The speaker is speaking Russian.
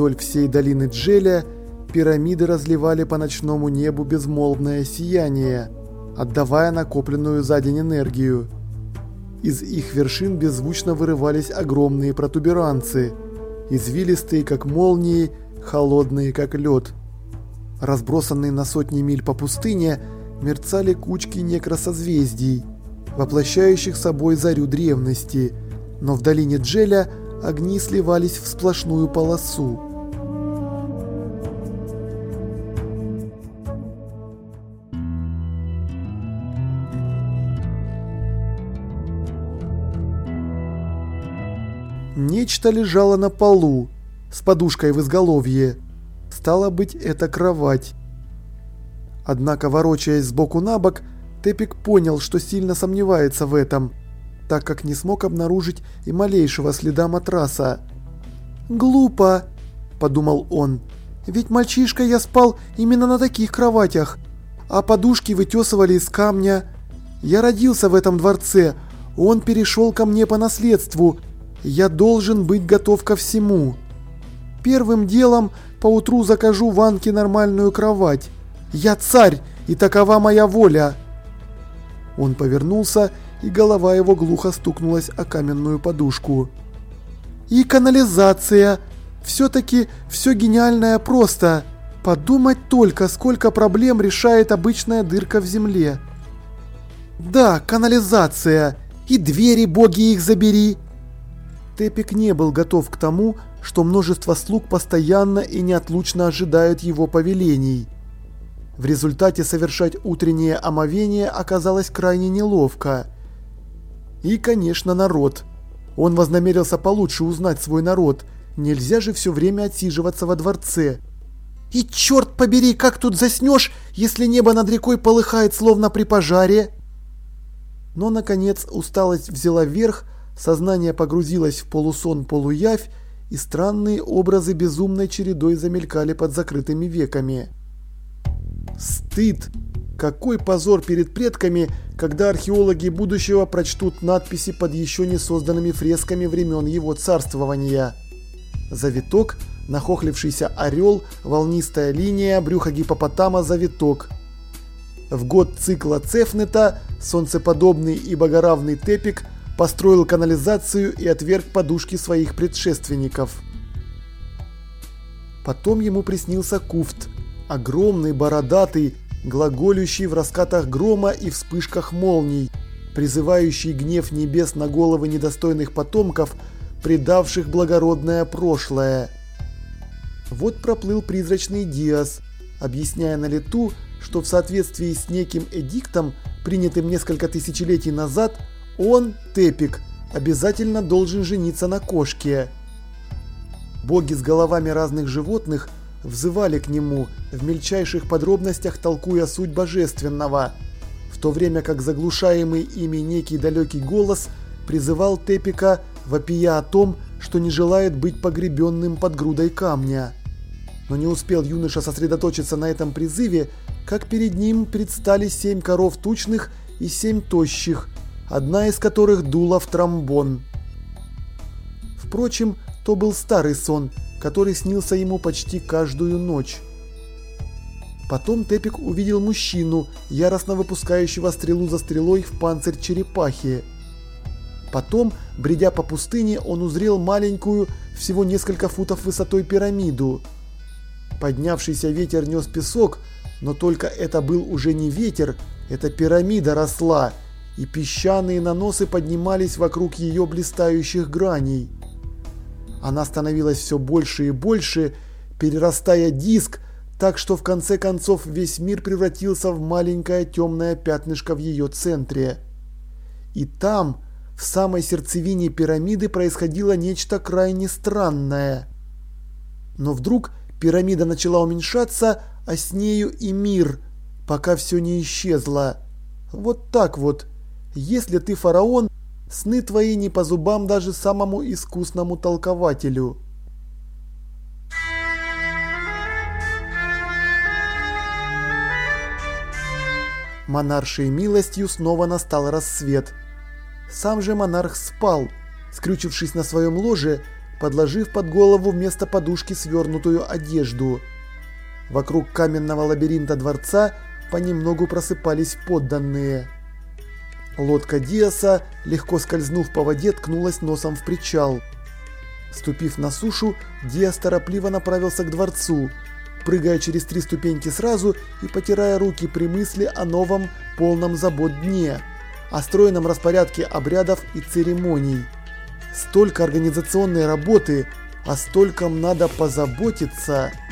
Вдоль всей долины Джеля пирамиды разливали по ночному небу безмолвное сияние, отдавая накопленную за день энергию. Из их вершин беззвучно вырывались огромные протуберанцы, извилистые как молнии, холодные как лед. Разбросанные на сотни миль по пустыне, мерцали кучки некросозвездий, воплощающих собой зарю древности, но в долине Джеля огни сливались в сплошную полосу. Нечто лежало на полу, с подушкой в изголовье. Стало быть, это кровать. Однако, ворочаясь сбоку на бок, Тепик понял, что сильно сомневается в этом, так как не смог обнаружить и малейшего следа матраса. «Глупо», – подумал он, – «ведь мальчишка я спал именно на таких кроватях, а подушки вытесывали из камня. Я родился в этом дворце, он перешел ко мне по наследству, я должен быть готов ко всему. Первым делом поутру закажу Ванке нормальную кровать. Я царь, и такова моя воля». Он повернулся, и голова его глухо стукнулась о каменную подушку. «И канализация! Все-таки все гениальное просто! Подумать только, сколько проблем решает обычная дырка в земле!» «Да, канализация! И двери, боги их забери!» Тепик не был готов к тому, что множество слуг постоянно и неотлучно ожидают его повелений. В результате совершать утреннее омовение оказалось крайне неловко. И, конечно, народ. Он вознамерился получше узнать свой народ. Нельзя же все время отсиживаться во дворце. И черт побери, как тут заснешь, если небо над рекой полыхает словно при пожаре? Но, наконец, усталость взяла верх, сознание погрузилось в полусон-полуявь, и странные образы безумной чередой замелькали под закрытыми веками. Стыд! Какой позор перед предками, когда археологи будущего прочтут надписи под еще не созданными фресками времен его царствования. Завиток, нахохлившийся орел, волнистая линия, брюхо гипопотама, завиток. В год цикла Цефнета солнцеподобный и богоравный Тепик построил канализацию и отверг подушки своих предшественников. Потом ему приснился Куфт – огромный, бородатый, глаголющий в раскатах грома и вспышках молний, призывающий гнев небес на головы недостойных потомков, предавших благородное прошлое. Вот проплыл призрачный Диас, объясняя на лету, что в соответствии с неким эдиктом, принятым несколько тысячелетий назад, он, Тепик, обязательно должен жениться на кошке. Боги с головами разных животных – взывали к нему, в мельчайших подробностях толкуя суть божественного, в то время как заглушаемый ими некий далекий голос призывал Тепика, вопия о том, что не желает быть погребенным под грудой камня. Но не успел юноша сосредоточиться на этом призыве, как перед ним предстали семь коров тучных и семь тощих, одна из которых дула в тромбон. Впрочем, то был старый сон – который снился ему почти каждую ночь. Потом Тепик увидел мужчину, яростно выпускающего стрелу за стрелой в панцирь черепахи. Потом, бредя по пустыне, он узрел маленькую, всего несколько футов высотой пирамиду. Поднявшийся ветер нес песок, но только это был уже не ветер, эта пирамида росла, и песчаные наносы поднимались вокруг ее блистающих граней. Она становилась все больше и больше, перерастая диск, так что в конце концов весь мир превратился в маленькое темное пятнышко в ее центре. И там, в самой сердцевине пирамиды, происходило нечто крайне странное. Но вдруг пирамида начала уменьшаться, а с нею и мир, пока все не исчезло. Вот так вот. Если ты фараон, Сны твои не по зубам даже самому искусному толкователю. Монаршей милостью снова настал рассвет. Сам же монарх спал, скрючившись на своем ложе, подложив под голову вместо подушки свернутую одежду. Вокруг каменного лабиринта дворца понемногу просыпались подданные. Лодка Диаса, легко скользнув по воде, ткнулась носом в причал. Ступив на сушу, Диас торопливо направился к дворцу, прыгая через три ступеньки сразу и потирая руки при мысли о новом полном забот дне, о стройном распорядке обрядов и церемоний. Столько организационной работы, а стольком надо позаботиться –